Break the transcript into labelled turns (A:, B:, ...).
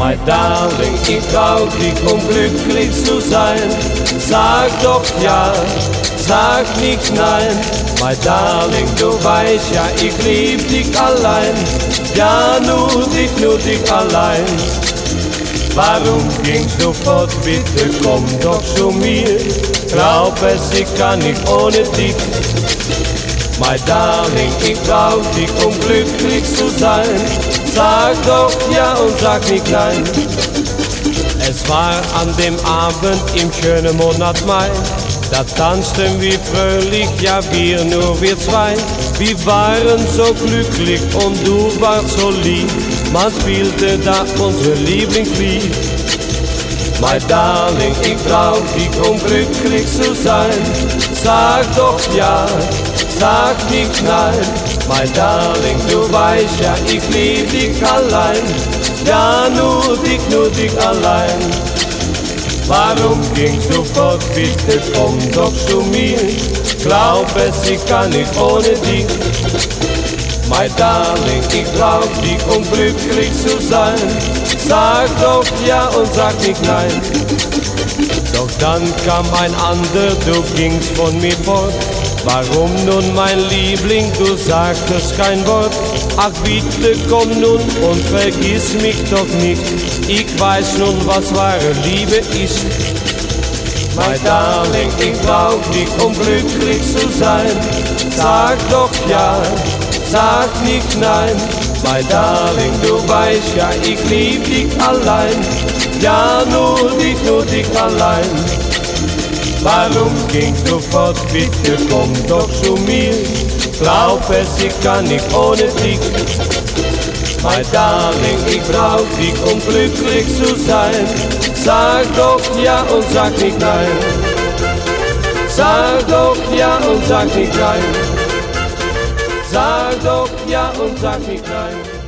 A: My darling, ich brauch dich, um glücklich zu sein. Sag doch ja, sag nicht nein. My darling, du weißt ja, ich lieb dich allein. Ja, nur dich, nur dich allein. Warum gingst du fort, bitte komm doch zu mir. Glaub es, ich kann nicht ohne dich. My darling, ich brauch dich, um glücklich zu sein. Sag doch ja und sag nicht nein. Es war an dem Abend im schönen Monat Mai. Da tanzten wir fröhlich, ja wir nur wir zwei. Wir waren so glücklich und du warst so lieb. Man spielte da unser Lieblingslied. My darling, ich brauch dich, um glücklich zu sein. Sag doch ja, sag nicht nein. My darling, du weißt ja, ich lieb dich allein. Ja, nur dich, nur dich allein. Warum gingst du fort, bitte komm doch zu mir. Glaub es, ich kann nicht ohne dich. My darling, ich brauch dich, um glücklich zu sein. Sag doch ja und sag nicht nein. Dann kam ein ander, du gingst von mir fort. Warum nun, mein Liebling, du sagtest kein Wort? Ach bitte komm nun und vergiss mich doch nicht. Ich weiß nun, was wahre Liebe ist. My darling, ich brauch dich, um glücklich zu sein. Sag doch ja, sag nicht nein. My darling, du weißt ja, ich lieb dich allein. Ja, nur dich, nur dich allein. Warum gingst du fort, bitte komm doch zu mir. Glaub es, ich kann nicht ohne dich. My darling, ich brauch dich, um glücklich zu sein. Sag doch ja und sag nicht nein. Sag doch ja und sag nicht nein. Sag doch ja und sag nicht nein.